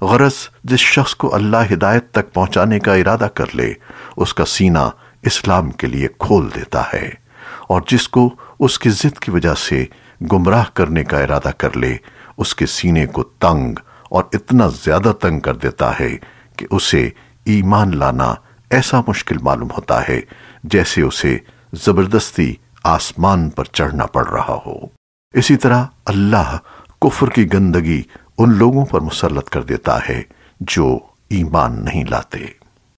غرض جس شخص کو اللہ ہدایت تک پہنچانے کا ارادہ کر لے، اس کا سینہ اسلام کے لیے کھول دیتا ہے، اور جس کو اس کی ضد کی وجہ سے گمراہ کرنے کا ارادہ کر لے، اس کے سینے کو تنگ اور اتنا زیادہ تنگ کر دیتا ہے کہ اسے ایمان لانا ایسا مشکل معلوم ہوتا ہے جیسے اسے زبردستی آسمان پر چڑھنا پڑ رہا ہو۔ اسی طرح اللہ کفر کی گندگی ان لوگوں پر مسلط کر دیتا ہے جو ایمان نہیں لاتے۔